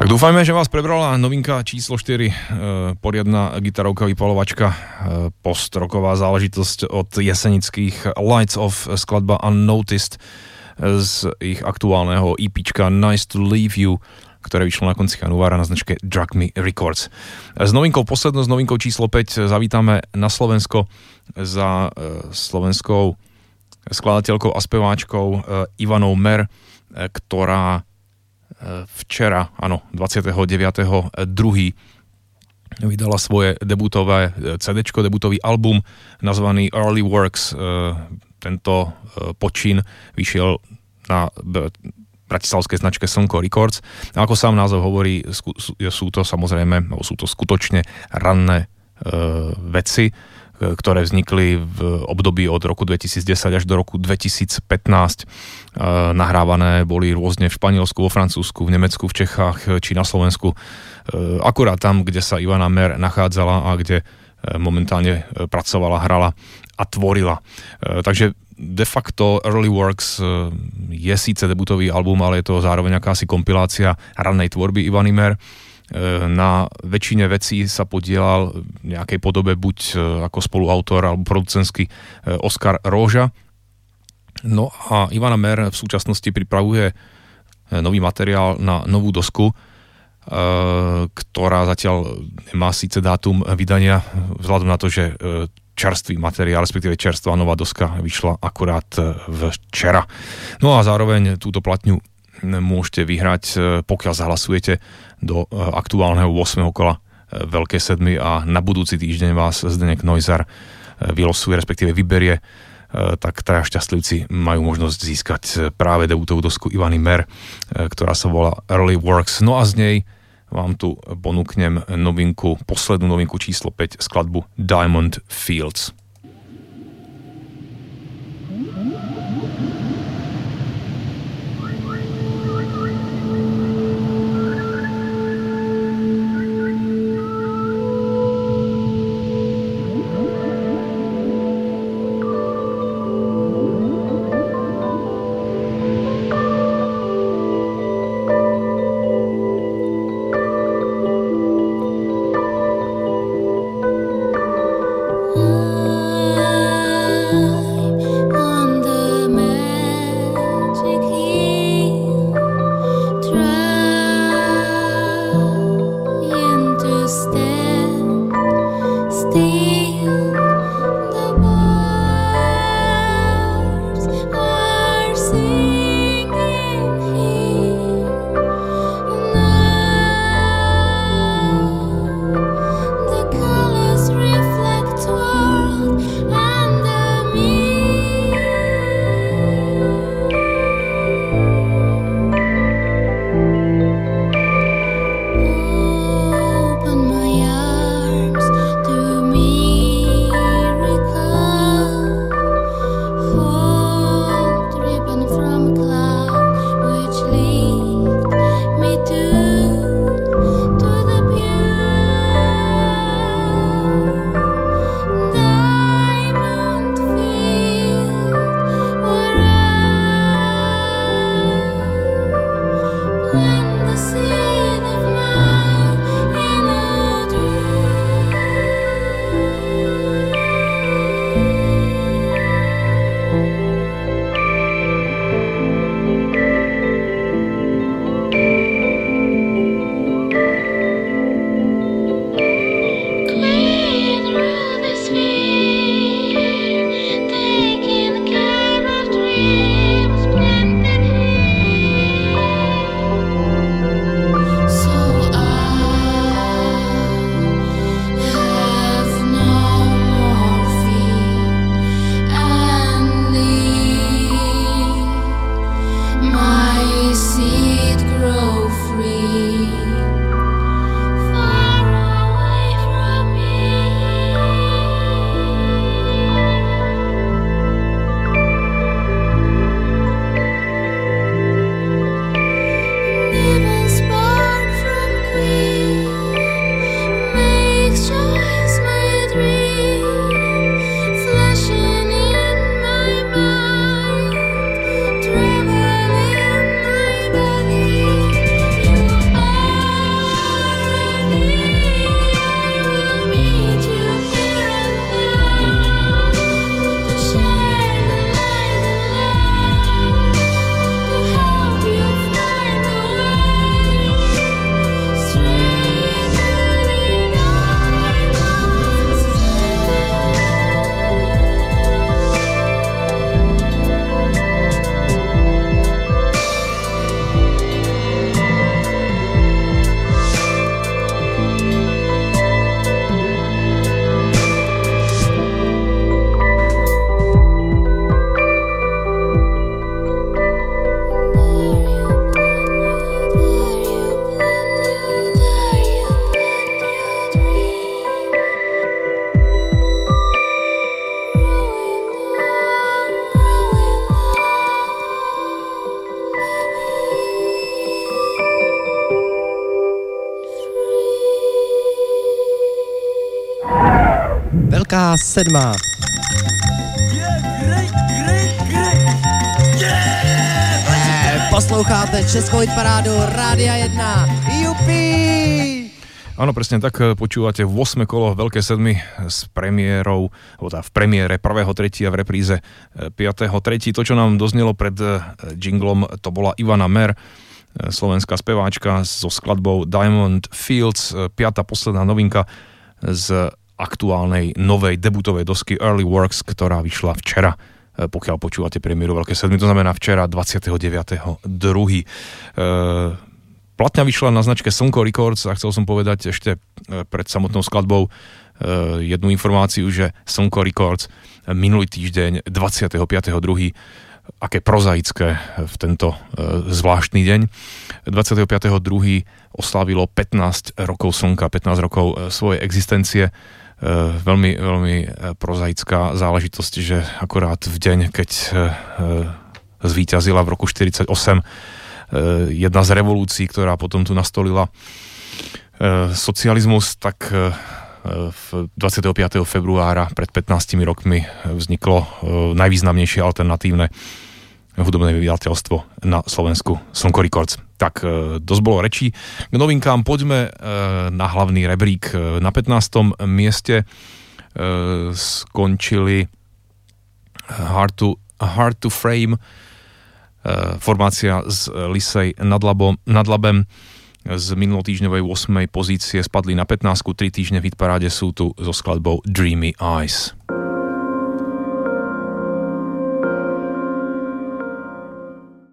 Tak dúfajme, že vás prebrala novinka číslo 4, e, poriadna gitarovka vypalovačka, e, postroková záležitosť od jesenických Lights of skladba Unnoticed z ich aktuálneho EPčka Nice to Leave You, ktoré vyšlo na konci januára na značke Drug Me Records. S novinkou poslednou, s novinkou číslo 5 zavítame na Slovensko za e, slovenskou skladateľkou a speváčkou e, Ivanou Mer, e, ktorá včera, áno, 29.2. vydala svoje debutové CD, debutový album nazvaný Early Works. Tento počin vyšiel na bratislavskej značke Slnko Records. A ako sám názov hovorí, sú to samozrejme, sú to skutočne ranné veci ktoré vznikli v období od roku 2010 až do roku 2015. E, nahrávané boli rôzne v Španielsku, vo Francúzsku, v Nemecku, v Čechách či na Slovensku. E, akurát tam, kde sa Ivana Mer nachádzala a kde momentálne pracovala, hrala a tvorila. Takže de facto Early Works je síce debutový album, ale je to zároveň akási kompilácia rannej tvorby Ivany Mer na väčšine vecí sa podielal v nejakej podobe buď ako spoluautor alebo producentský Oskar Róža. No a Ivana Mer v súčasnosti pripravuje nový materiál na novú dosku, ktorá zatiaľ nemá síce dátum vydania, vzhľadom na to, že čerstvý materiál, respektíve čerstvá nová doska vyšla akurát včera. No a zároveň túto platňu môžete vyhrať, pokiaľ zahlasujete do e, aktuálneho 8. kola e, Veľkej sedmy a na budúci týždeň vás Zdenek Nojzar e, vylosuje, respektíve vyberie tak traja šťastlivci majú možnosť získať práve debutovú dosku Ivany Mer, ktorá sa volá Early Works. No a z nej vám tu ponúknem novinku, poslednú novinku číslo 5, skladbu Diamond Fields. Velká sedma. Posloucháte Českou parádu Rádia 1. Jupi! Áno, presne tak eh, počúvate v 8. kolo Veľké sedmy s premiérou, alebo tá v premiére 1. 3. a v repríze 5. Eh, 3. To, čo nám doznelo pred eh, jinglom, to bola Ivana Mer, slovenská speváčka so skladbou Diamond Fields, piata posledná novinka z aktuálnej novej debutovej dosky Early Works, ktorá vyšla včera pokiaľ počúvate premiéru Veľké sedmy, to znamená včera 29.2. Platňa vyšla na značke Slnko Records a chcel som povedať ešte e, pred samotnou skladbou e, jednu informáciu, že Slnko Records minulý týždeň 25.2. aké prozaické v tento e, zvláštny deň. 25.2. oslávilo 15 rokov Slnka, 15 rokov svojej existencie. Veľmi, veľmi prozaická záležitosť, že akorát v deň, keď zvíťazila v roku 48 Eh, jedna z revolúcií, ktorá potom tu nastolila eh, socializmus, tak eh, v 25. februára pred 15 rokmi vzniklo najvýznamnejšie alternatívne hudobné vydateľstvo na Slovensku, Slnko Records. Tak, dosť bolo rečí. K novinkám poďme na hlavný rebrík. Na 15. mieste skončili Hard to, Hard to Frame E, formácia z Lisej nad, Labo, nad Labem z minulotýždňovej 8. pozície spadli na 15. 3 týždne v hitparáde sú tu so skladbou Dreamy Eyes.